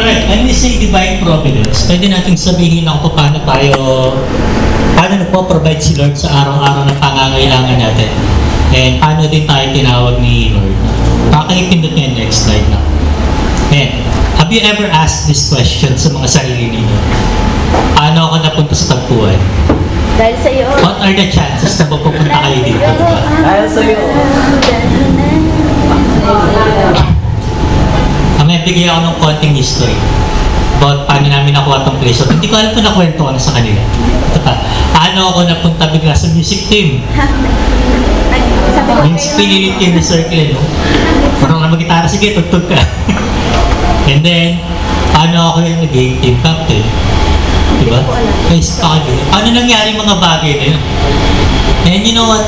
Alright, when we say divine providence, pwede natin sabihin ako paano tayo, paano nagpo-provide si Lord sa araw-araw na pangangailangan natin. And paano din tayo tinawag ni Lord. Pakipindot niya next slide na. And, have you ever asked this question sa mga sarili ninyo? Paano ako napunta sa tagpuan? Dahil sa iyo. What are the chances na mapupunta kayo dito? Diba? Dahil sa'yo. Ang may bigay ako ng konting history about paano namin nakuha tong place. So, hindi ko alam kung nakwento ko na sa kanila. Paano ako napunta bigla sa music team? Yung pinilit yun ni Sir Glenn, no? Parang na mag-gitara, sige, tugtog ka. And then, paano ako yung naging team captain? Diba? Naisip pa kayo. Paano nangyari mga bagay na yun? And you know what?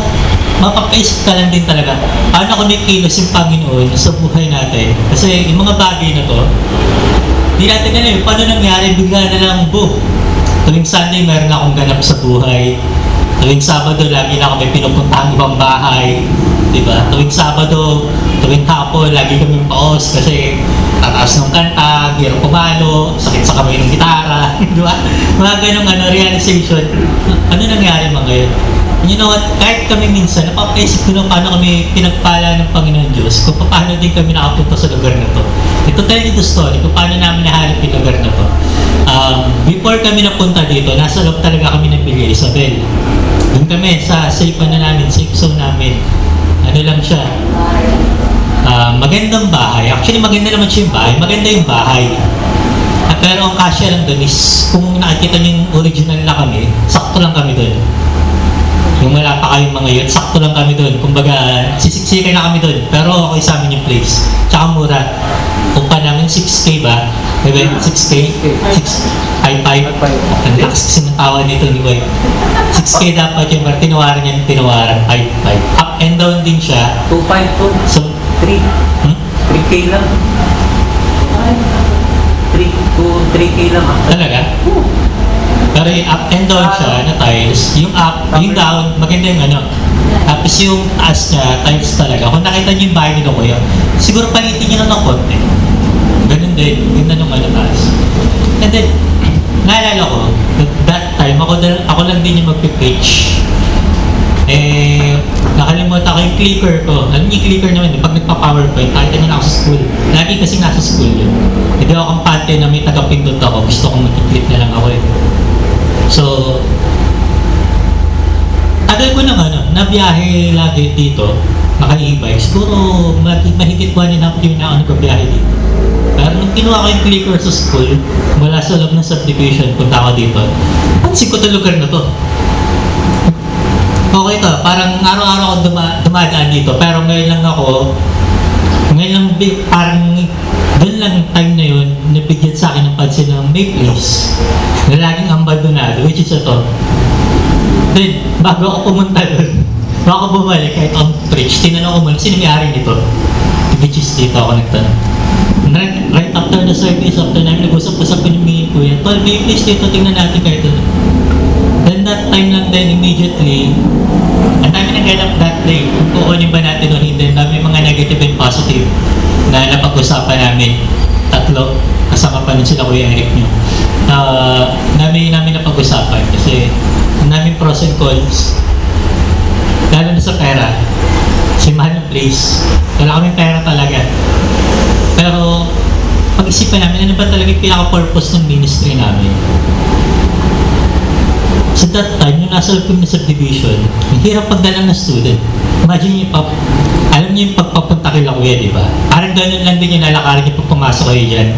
Mapapaisip ka lang din talaga. Paano kung may kilos yung Panginoon sa buhay natin? Kasi yung mga bagay na to, hindi natin alam eh, paano nangyari, bigla na lang, bo. Tuwing Sunday, meron akong ganap sa buhay. Tuwing Sabado, lagi na ako may pinupuntahang ibang bahay. Diba? Tuwing Sabado, tuwing hapon, lagi kami paos kasi tataas ng kanta, hirap pumalo, sakit sa kamay ng gitara. Diba? Mga ganong ano, realization. Ano nangyari mga ngayon? You know what? Kahit kami minsan, napapaisip ko na paano kami pinagpala ng Panginoon Diyos, kung paano din kami nakapunta sa lugar na to. Ito you the story, kung paano namin nahanap yung lugar na to. Um, before kami napunta dito, nasa loob talaga kami ng Villa Isabel. Doon kami sa safe na namin, safe zone namin. Ano lang siya, ah, magandang bahay. Actually, maganda naman siya yung bahay. Maganda yung bahay. Ah, pero ang kasya lang doon is, kung nakikita niyo yung original na kami, sakto lang kami doon. Yung wala pa kayong mga yun, sakto lang kami doon. Kumbaga, sisiksikan na kami doon. Pero okay sa amin yung place. Tsaka mura. Upa namin 6K ba? Diba? 6K? 6, 5, 5. Ang lakas kasi ng tawa nito ni Boy. 6K dapat yung pero tinawaran niya ng tinawaran. 5, 5. Up and down din siya. 2.2. So, 3. hmm? 3K lang. 3 to 3K lang ah. Talaga? Pero yung up and down siya na tiles, yung up, yung down, maganda yung ano. Tapos yung taas niya, tiles talaga. Kung nakita niyo yung bahay nila kuya, siguro palitin niyo na ng konti. Ganun din, yun na nung ano taas. And then, naalala ko, that- that time, ako, ako lang din yung magpipitch. Eh, nakalimutan ko yung clicker ko. Alam niyo yung clicker naman, pag nagpa-powerpoint, niyo na ako sa school. Lagi kasi nasa school yun. Hindi ako kampante na may taga-pindot ako. Gusto kong mag-click na lang ako eh. So, tagal ko nang ano, nabiyahe lagi dito, naka-e-bike. Siguro mahigit, one and a half year na ako dito. Pero nung kinuha ko yung clicker sa school, mula sa loob ng subdivision, punta ako dito, pansin ko itong lugar na to. Okay to, parang araw-araw ako duma, dumadaan dito, pero ngayon lang ako, ngayon lang, parang doon lang time na yun, nabigyan sa akin ng pansin ng may place na laging abandonado, which is ito. Then, bago ako pumunta doon, bago ako bumalik, kahit on preach, tinanong ko muna, sino may-ari nito? Which is dito ako nagtanong. Right, right after the service, after namin nag-usap-usap ko yung mga kuya, Tol, may place dito, tingnan natin kayo doon. Then that time lang din, immediately, ang dami nag up that day, kung kukunin ba natin o hindi, dami mga negative and positive na napag-usapan namin. Tatlo, kasama pa rin sila Kuya Eric nyo. Uh, dami namin napag-usapan kasi ang daming pros and cons. Lalo na sa pera. Kasi mahal ng place. Wala kaming pera talaga. Pero, pag-isipan namin, ano ba talaga yung pinaka-purpose ng ministry namin? Sa that time, yung nasa loob subdivision, hirap pagdala ng student. Imagine yung pap alam niyo yung pagpapunta kay Kuya, di ba? Parang ganun lang din yung lalakarin niyo pag pumasok kayo dyan.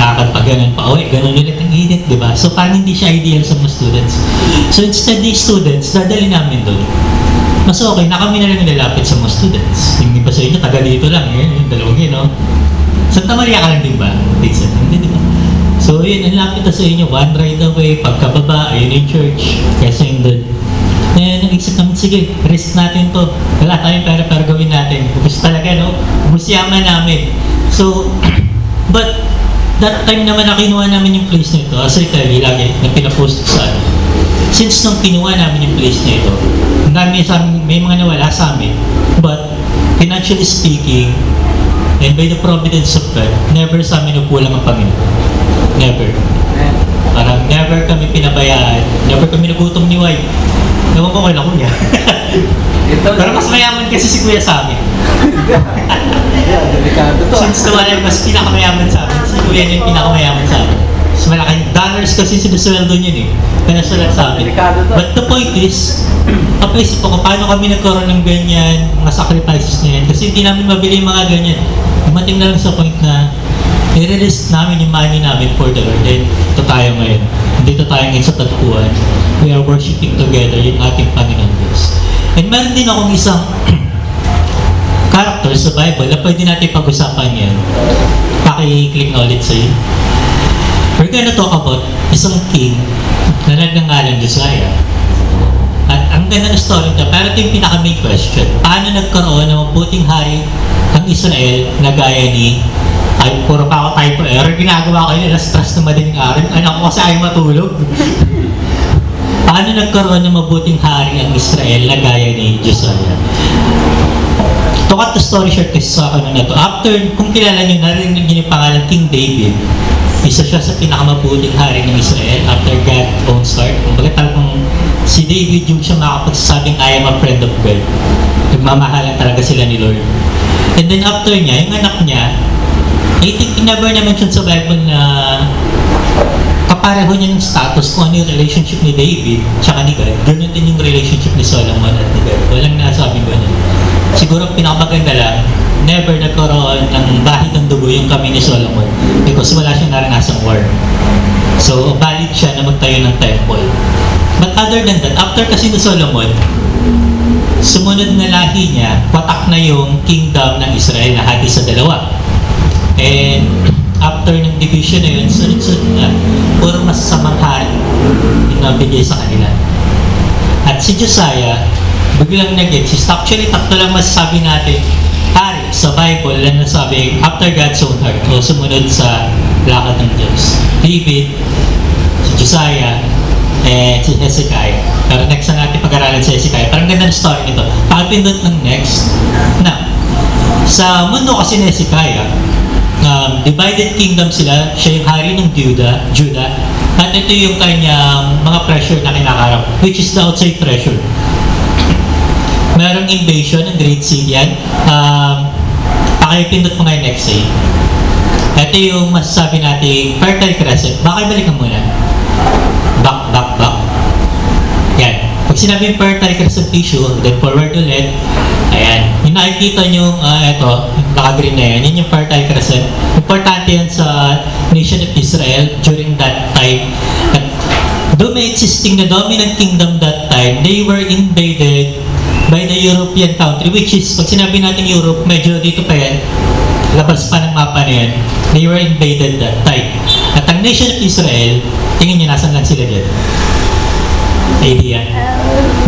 Lakad pa ganun pa uwi, ganun ulit ang init, di ba? So parang hindi siya ideal sa mga students. So instead these students, dadali namin doon. Mas okay na kami na lang nilalapit sa mga students. Yung iba sa inyo, taga dito lang, eh, yung dalawang yun, no? Santa Maria ka lang din ba? Dixon, hindi, di ba? So yun, ang lapit sa inyo, one ride away, pagkababa, ayun yung church, kasi yung doon. Eh, nag-isip namin, sige, risk natin to. Wala tayong pera para gawin natin. Gusto talaga, no? Busyaman namin. So, but, that time naman na kinuha namin yung place nito, as I tell you, lagi, na pinapost sa ano. Since nung kinuha namin yung place nito, dami sa may mga nawala sa amin. But, financially speaking, And by the providence of God, never sa amin upulang ang Panginoon. Never. Parang never kami pinabayaan. Never kami nagutom ni wife. Ewan ko kailan kuya. Ito, Pero mas mayaman kasi si kuya sa amin. To. Since naman mas pinakamayaman sa amin, si kuya niya yung pinakamayaman sa amin. Mas malaking dollars kasi sinusweldo niya eh. Kaya sulat sa to. But the point is, napaisip ako paano kami nagkaroon ng ganyan, mga sacrifices na yan. Kasi hindi namin mabili mga ganyan. Dumating na lang sa point na i-release namin yung money namin for the Lord. And ito tayo ngayon. Dito tayo ngayon sa tagpuan. We are worshiping together yung ating Panginoon Diyos. And meron din akong isang character sa Bible na pwede natin pag-usapan yan. Paki-click na ulit sa'yo. We're gonna talk about isang king na nagngangalan Josiah. At ang ganda ng story pero ito yung pinaka-main question. Paano nagkaroon ng mabuting hari ang Israel na gaya ni ay puro pa ako typo error. Ginagawa ko yun, alas stress na madaling araw. Anak ko kasi ayaw matulog. Paano nagkaroon ng mabuting hari ang Israel na gaya ni Josiah? To cut the story short kasi sa ano na to, after, kung kilala nyo, narinig nyo yung pangalan King David, isa siya sa pinakamabuting hari ng Israel after God owns heart. Kumbaga talagang si David yung siya makapagsasabing I am a friend of God. Nagmamahalan talaga sila ni Lord. And then after niya, yung anak niya, I think never na mention sa Bible na kapareho niya ng status kung ano yung relationship ni David tsaka ni God. Ganun din yung relationship ni Solomon at ni God. Walang nasabing ganun. Siguro pinakamaganda lang, never nagkaroon ng bahid ng dugo yung kami ni Solomon because wala siyang naranasang war. So, valid siya na magtayo ng temple. But other than that, after kasi ni Solomon, sumunod na lahi niya, patak na yung kingdom ng Israel na hati sa dalawa. And after ng division na yun, sunod-sunod na, puro masasamang hari yung nabigay sa kanila. At si Josiah, biglang nag-exist. Actually, tatlo lang masasabi natin, hari sa Bible na nasabi after God's own heart o sumunod sa lakad ng Diyos. David, si Josiah, and si Hezekiah. Pero next na natin pag-aralan si Hezekiah. Parang ganda ng story nito. Pakipindot ng next. Na, sa mundo kasi ni Hezekiah, um, divided kingdom sila. Siya yung hari ng Judah, Judah. At ito yung kanyang mga pressure na kinakarap, which is the outside pressure. Merong invasion ng Great Syrian. Um, pakipindot mo nga yung next say. Ito yung masasabi nating Fertile Crescent. Baka ibalikan muna. Back, back, back. Yan. Pag sinabing fertile crescent tissue, then forward ulit, ayan. Yung nakikita nyo, uh, ito, yung naka-green na yan, yun yung fertile crescent. Importante yan sa nation of Israel during that time. At though may existing na dominant kingdom that time, they were invaded by the European country, which is, pag sinabi natin Europe, medyo dito pa yan, labas pa ng mapa na yan, they were invaded that time. At ang nation of Israel, tingin nyo, nasan lang sila dyan? Idea.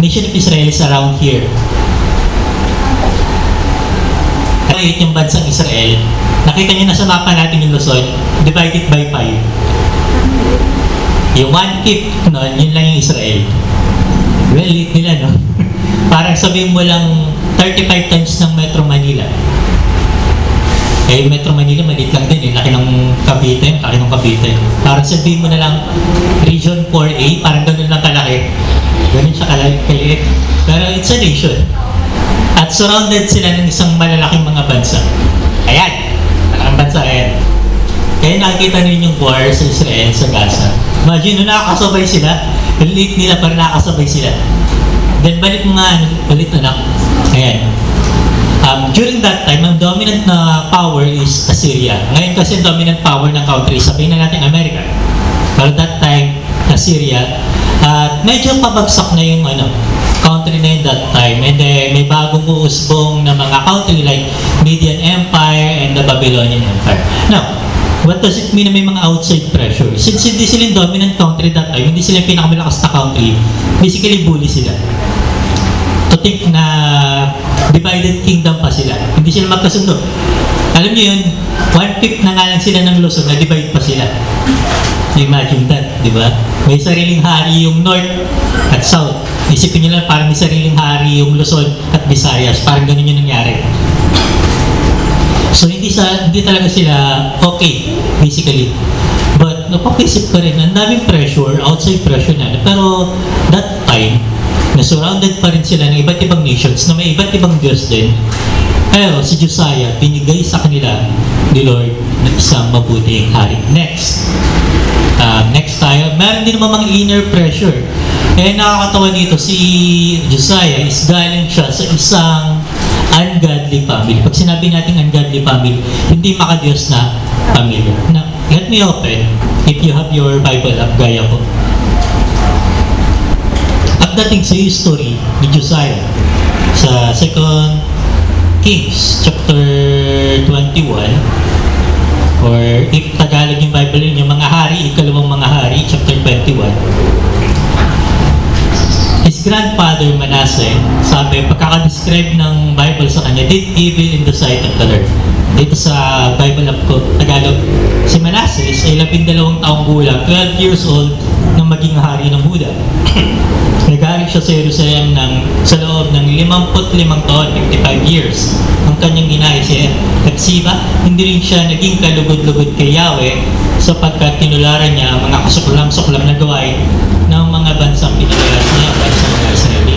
Nation of Israel is around here. Maliit yung bansang Israel. Nakita niyo na sa mapa natin yung Luzon, divided by 5. Yung one-fifth nun, yun lang yung Israel. Well, liit nila, no? Parang sabihin mo lang 35 times ng Metro Manila. Eh, Metro Manila, maliit lang din eh. Laki ng Cavite, laki ng Cavite. Parang sabihin mo na lang, Region 4A, parang ganun lang kalaki. Ganun siya kaliit. Pero it's a nation. At surrounded sila ng isang malalaking mga bansa. Ayan, malaking bansa, ayan. Kaya nakikita niyo yung war sa Israel, sa Gaza. Imagine, nung nakakasabay sila, liit nila, parang nakakasabay sila. Then balik mo nga, ano, ulit anak. Ayan. Um, during that time, ang dominant na power is Assyria. Ngayon kasi ang dominant power ng country, sabihin na natin America. Pero that time, Assyria. At medyo pabagsak na yung ano, country na yun that time. And then may bagong uusbong na mga country like Median Empire and the Babylonian Empire. Now, what does it mean na may mga outside pressure? Since hindi sila yung dominant country that time, hindi sila yung pinakamalakas na country, basically bully sila to think na divided kingdom pa sila. Hindi sila magkasundo. Alam niyo yun, one-fifth na nga lang sila ng Luzon, na-divide pa sila. Imagine that, di ba? May sariling hari yung North at South. Isipin niyo lang, parang may sariling hari yung Luzon at Visayas. Parang ganun yung nangyari. So hindi sa hindi talaga sila okay basically. But napapisip ka rin, ang daming pressure, outside pressure na. Pero that time, na surrounded pa rin sila ng iba't ibang nations na may iba't ibang Diyos din. Pero si Josiah, binigay sa kanila ni Lord na isang mabuting hari. Next. Um, next tayo, meron din naman mga inner pressure. Eh, nakakatawa dito, si Josiah is galing siya sa isang ungodly family. Pag sinabi natin ungodly family, hindi makadiyos na pamilya. Now, let me open, if you have your Bible up, gaya ko. Pagdating sa history ni Josiah, sa 2 Kings, chapter 21, or if Tagalog yung Bible yun, yung mga hari, ikalawang mga hari, chapter 21. His grandfather Manasseh, sabi, pagkakadescribe ng Bible sa kanya, did evil in the sight of the Lord. Dito sa Bible app ko, Tagalog, si Manasseh ay labindalawang taong gulang, 12 years old, nang maging hari ng Huda. Nag-ari siya sa Jerusalem ng, sa loob ng 55 taon, 55 years. Ang kanyang inay si Hepsiba, hindi rin siya naging kalugod-lugod kay Yahweh sapagkat tinularan niya ang mga kasuklam-suklam na gawain ng mga bansang pinalayas niya para sa mga Israeli.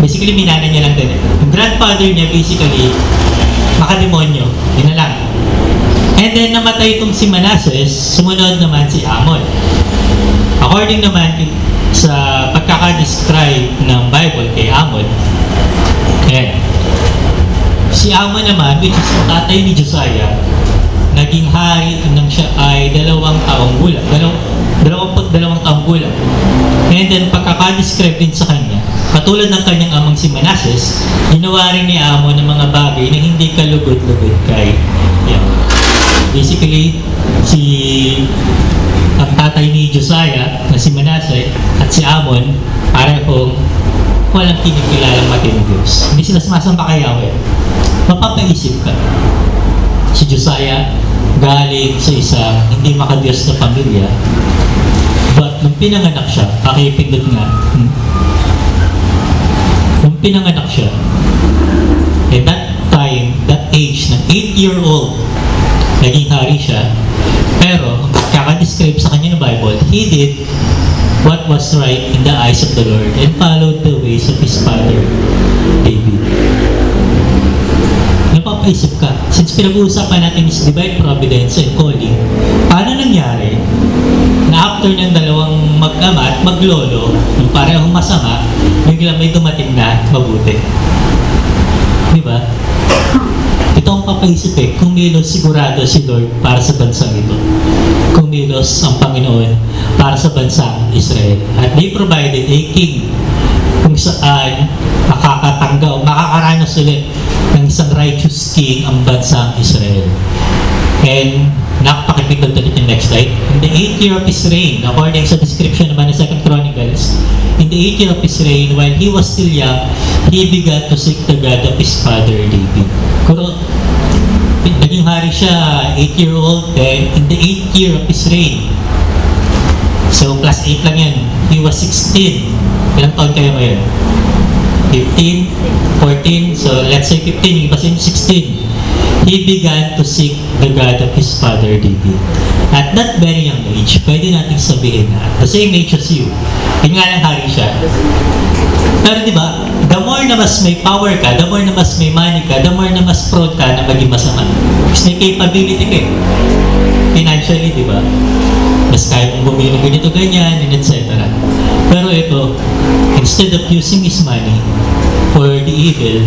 Basically, minana niya lang din. Yung grandfather niya, basically, makademonyo. Yun na lang. And then, namatay itong si Manasseh, sumunod naman si Amon. According naman sa pagkakadescribe ng Bible kay Amon, ayan, si Amon naman, which is tatay ni Josiah, naging hari nang siya ay dalawang taong gulang. Dalaw, dalawamput dalawang taong gulang. And then, pagkakadescribe din sa kanya, katulad ng kanyang amang si Manasseh, ginawa ni Amon ng mga bagay na hindi kalugod-lugod kay Yahweh. Basically, si ang tatay ni Josiah na si Manasseh at si Amon parehong walang kinikilalang matinding Diyos. Hindi sila sumasamba kay Yahweh. Mapapaisip ka. Si Josiah galing sa isang hindi makadiyos na pamilya but nung pinanganak siya, pakipindot nga, hmm? Pinanganak siya, at that time, that age, ng 8-year-old, naging hari siya, pero, kakadescribe sa kanya ng Bible, he did what was right in the eyes of the Lord and followed the ways of his father, David. Napapaisip ka, since pinag-uusapan natin is divine providence and calling, paano nangyari na after ng dalawang mag-ama at maglolo, yung parehong masama, bigla may dumating na mabuti? Di ba? Ito ang papaisip eh, kumilos sigurado si Lord para sa bansang ito. Kumilos ang Panginoon para sa bansang Israel. At they provided a king kung saan makakatanggap o makakaranas ulit ng isang righteous king ang bansang Israel. And nakapakipindot ulit yung next slide. In the eighth year of his reign, according sa description naman ng Second Chronicles, in the eighth year of his reign, while he was still young, he began to seek the God of his father David. Kuro, naging hari siya, 8-year-old, then in the 8th year of his reign. So, plus 8 lang yan. He was 16. Ilang taon kayo ngayon? 15, 14, so let's say 15, yung iba sa inyo 16. He began to seek the God of his father David. At that very young age, pwede natin sabihin na, the same age as you, yun nga lang hari siya. Pero di ba, the more na mas may power ka, the more na mas may money ka, the more na mas proud ka na maging masama. Mas may capability ka eh. Financially, di ba? Mas kaya mong bumili ng ganito, ganyan, and etc. Pero ito, instead of using his money for the evil,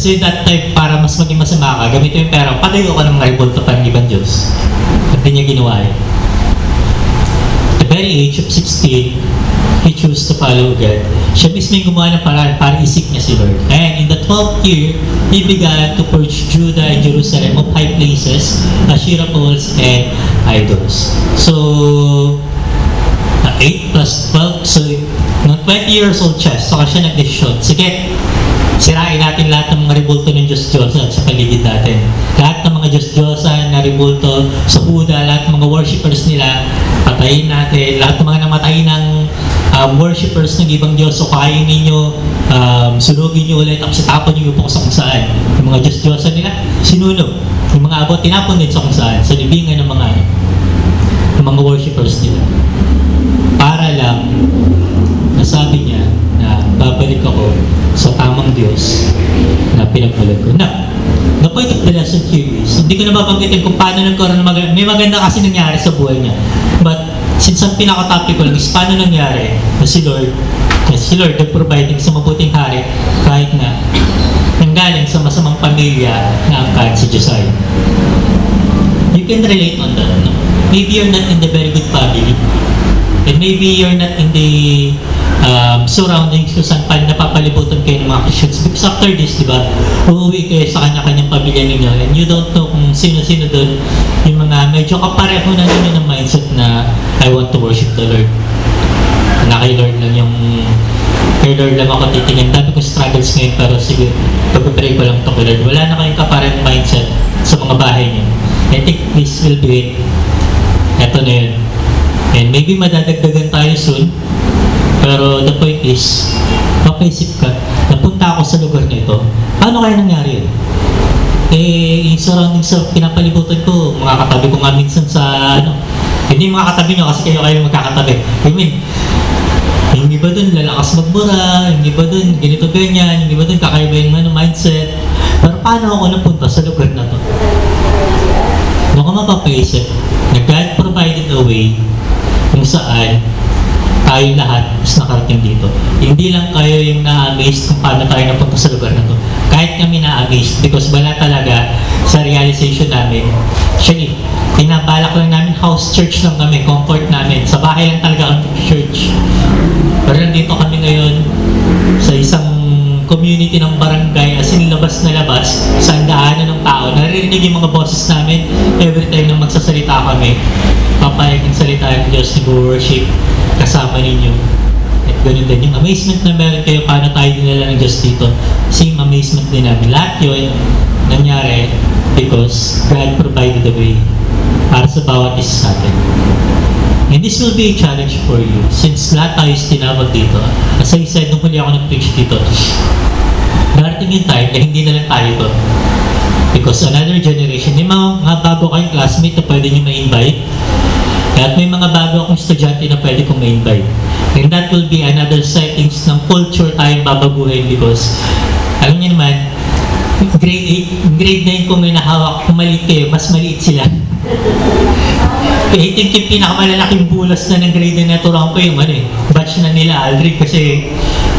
kasi that time, para mas maging masama ka, gamit yung pera, patayo ka ng revolta pa ng ibang Diyos. At di niya ginawa yun. At the very age of 16, he chose to follow God. Siya mismo yung gumawa ng paraan para isik niya si Lord. And in the 12th year, he began to purge Judah and Jerusalem of high places, Asherah poles, and idols. So, uh, 8 plus 12, so, nung 20 years old siya, saka siya nag-desisyon, sige, sirain natin lahat ng mga rebulto ng Diyos-Diyosan sa paligid natin. Lahat ng mga Diyos-Diyosan na rebulto sa Huda, lahat ng mga worshippers nila, patayin natin. Lahat ng mga namatay ng um, worshippers ng ibang Diyos o kain ninyo, um, sunugin nyo ulit, tapos itapon nyo po sa kung saan. Yung mga Diyos-Diyosan nila, sinunog. Yung mga abot, tinapon din sa kung saan, sa libingan ng mga ng mga worshippers nila. Para lang, nasabi niya na babalik ako sa tamang Diyos na pinagmulan ko. Now, the point of the lesson here is, hindi ko na babanggitin kung paano nagkaroon ng mag- may maganda kasi nangyari sa buhay niya. But, since ang pinaka-topic ko lang is paano nangyari na si Lord, na si Lord nag-providing sa mabuting hari kahit na nanggaling sa masamang pamilya na angkan si Josiah. You can relate on that. No? Maybe you're not in the very good family. And maybe you're not in the um, surroundings kung saan pa napapalibutan kayo ng mga Christians. Because after this, di ba, uuwi kayo sa kanya-kanyang pamilya ninyo and you don't know kung sino-sino doon yung mga medyo kapareho na ninyo ng mindset na I want to worship the Lord. Na kay Lord lang yung kay Lord lang ako titingin. Dami ko struggles ngayon pero sige, pag-pray ko lang to kay Lord. Wala na kayong kaparehong mindset sa mga bahay niyo. I think this will be it. Ito na yun. And maybe madadagdagan. Pero the point is, mapaisip ka, napunta ako sa lugar na ito, paano kaya nangyari? Eh, yung surroundings sa pinapalibutan ko, mga katabi ko nga minsan sa, ano, hindi mga katabi nyo kasi kayo kayo magkakatabi. I mean, yung iba dun lalakas magbura, yung iba dun ganito ganyan, yung iba dun kakaiba yung ano, mindset. Pero paano ako napunta sa lugar na to? Doon ka mapapaisip na God provided a way kung saan tayo lahat is nakarating dito. Hindi lang kayo yung na-amazed kung paano tayo napunta sa lugar na to. Kahit kami na-amazed because wala talaga sa realization namin. Actually, pinabalak lang namin house church lang kami, comfort namin. Sa bahay lang talaga ang church. Pero nandito kami ngayon sa isang community ng barangay as in labas na labas sa daanan ng tao. Naririnig yung mga boses namin every time na magsasalita kami. Papayag ng salita ng Diyos, nag-worship kasama ninyo. At ganun din. Yung amazement na meron kayo, paano tayo dinala ng Diyos dito. Same amazement din namin. Lahat yun nangyari because God provided the way para sa bawat isa sa atin. And this will be a challenge for you since lahat tayo is tinawag dito. As I said, nung huli ako nag-preach dito, darating yung time na hindi na lang tayo to. Because another generation, may mga, mga bago kayong classmate na pwede nyo ma-invite. At may mga bago akong estudyante na pwede kong ma-invite. And that will be another settings ng culture tayong babaguhin because alam niyo naman, grade 8, grade 9 kung may nahawak, kung maliit kayo, mas maliit sila. I think yung pinakamalalaking bulas na ng grade na naturuan ko yung ano eh, batch na nila Aldrin kasi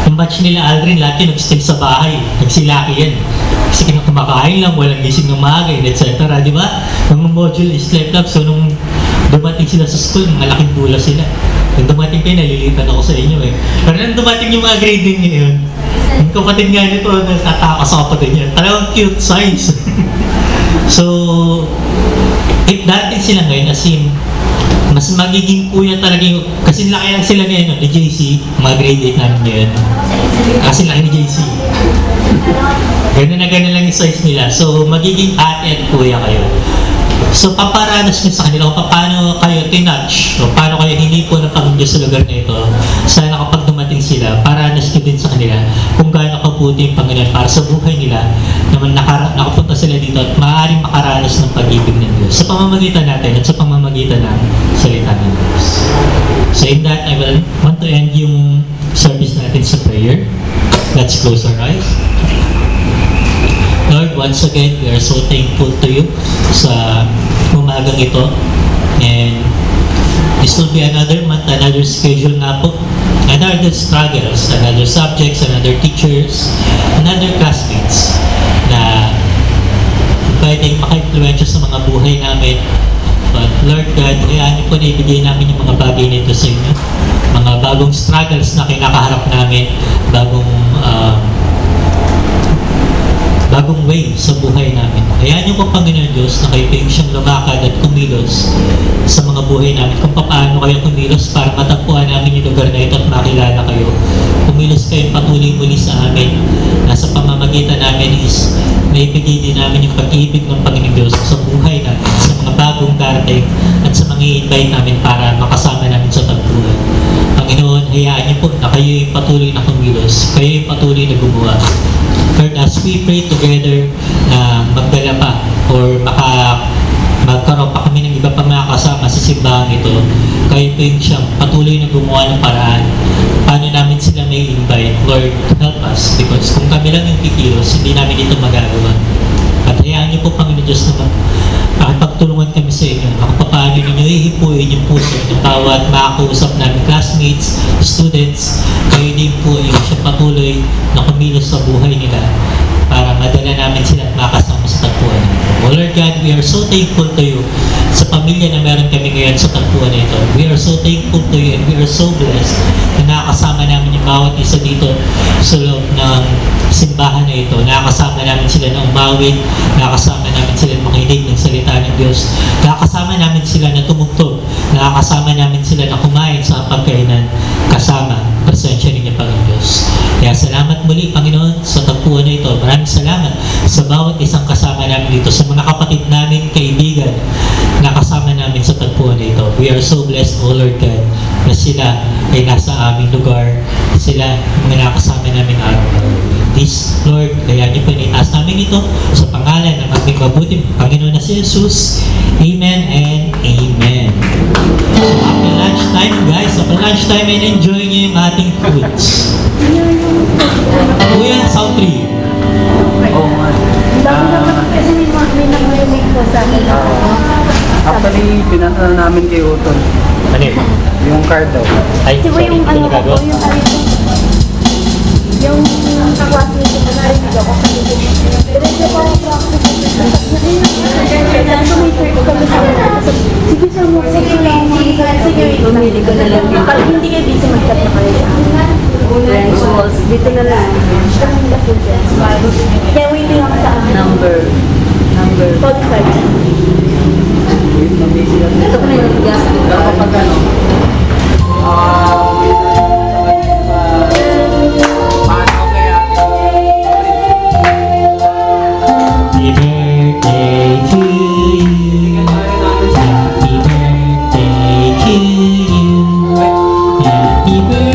yung batch nila Aldrin lahat yun nag-stay sa bahay, nagsilaki yan. Kasi kumakain lang, walang gising ng maaga, etc. Di ba? Yung module is slept up, so nung dumating sila sa school, malaking bulas sila. Nung dumating kayo, nalilitan ako sa inyo eh. Pero nung dumating yung mga grade din ngayon, yung kapatid nga nito, natatakas sa kapatid niya. Talagang cute size. so, if dating sila ngayon, as in, mas magiging kuya talaga yung, kasi laki lang sila ngayon, no, ni JC, mga grade 8 namin ngayon. Kasi laki ni JC. Ganun na ganun lang yung size nila. So, magiging ate at kuya kayo. So, paparanas nyo sa kanila kung paano kayo tinouch o paano kayo hinipo ng Panginoon sa lugar na ito. Sana kapag dumating sila, paranas nyo din sa kanila kung gaano kabuti yung Panginoon para sa buhay nila naman nakara- nakapunta sila dito at maaaring makaranas ng pag-ibig ng Diyos sa pamamagitan natin at sa pamamagitan ng salita ng Diyos. So in that, I will want to end yung service natin sa prayer. Let's close our eyes. Once again, we are so thankful to you sa umagang ito. And this will be another month, another schedule nga po. Another struggles, another subjects, another teachers, another classmates na pwedeng maka-influensya sa mga buhay namin. But Lord God, hayaan niyo po na ibigay namin yung mga bagay nito sa inyo. Mga bagong struggles na kinakaharap namin, bagong bagong way sa buhay namin. Hayaan niyo po, Panginoon Diyos, na kayo kayong siyang lumakad at kumilos sa mga buhay namin. Kung paano kayo kumilos para matagpuan namin yung lugar na ito at makilala kayo. Kumilos kayo patuloy muli sa amin. Nasa pamamagitan namin is naibigay din namin yung pag-ibig ng Panginoon Diyos sa buhay namin, sa mga bagong darating at sa mga invite namin para makasama namin sa tagpuan. Panginoon, hayaan niyo po na kayo yung patuloy na kumilos, kayo yung patuloy na gumawa. Lord, as we pray together na magdala pa or baka magkaroon pa kami ng iba pa mga kasama sa simbahan ito, kayo po yung siyang patuloy na gumawa ng paraan. Paano namin sila may invite? Lord, help us. Because kung kami lang yung kikilos, hindi namin ito magagawa. At hayaan niyo po, Panginoon Diyos, naman makipagtulungan kami sa inyo. Paano ninyo ihipuin yung puso ng bawat makakausap namin classmates, students, kayo din po yung siyang patuloy na kumilos sa buhay nila para madala namin sila at makasama sa tagpuan. O Lord God, we are so thankful to you sa pamilya na meron kami ngayon sa tagpuan na ito. We are so thankful to you and we are so blessed na nakakasama namin yung bawat isa dito sa loob ng simbahan na ito. Nakakasama namin sila na umawit, nakakasama namin sila na makinig ng salita ng Diyos, nakakasama namin sila na tumugtog, nakakasama namin sila na kumain sa pagkainan kasama presensya ninyo, Panginoon Diyos. Kaya salamat muli, Panginoon, sa tagpuan na ito. Maraming salamat sa bawat isang kasama namin dito, sa mga kapatid namin, kaibigan, na kasama namin sa tagpuan na ito. We are so blessed, O Lord God, na sila ay nasa aming lugar, sila mga nakasama namin araw-araw. This, Lord, kaya niyo po itaas namin ito sa pangalan ng aming mabuting Panginoon na si Jesus. Amen and Amen. So, after lunchtime, guys, after lunchtime, and enjoy niyo yung ating foods. Kuya, 3. Oo nga. Dami naman Ah, kasi may nag-relate po sa akin. actually, pinasa namin kay Utol. Ano yun? Yung card daw. Ay, sorry, yung hindi ano ko nagagawa. yung ano po, yung kaklase ko na rin ako kasi diretso pa ang practice Sige, sir, mo sa lang Sige, bumili ko na lang. Pag hindi kayo busy, mag-chat na kayo sa akin. Dito na lang. Kaya waiting ako sa akin. Number. Number. 45. Ito ko na yung gas. Kapag ano? Ah...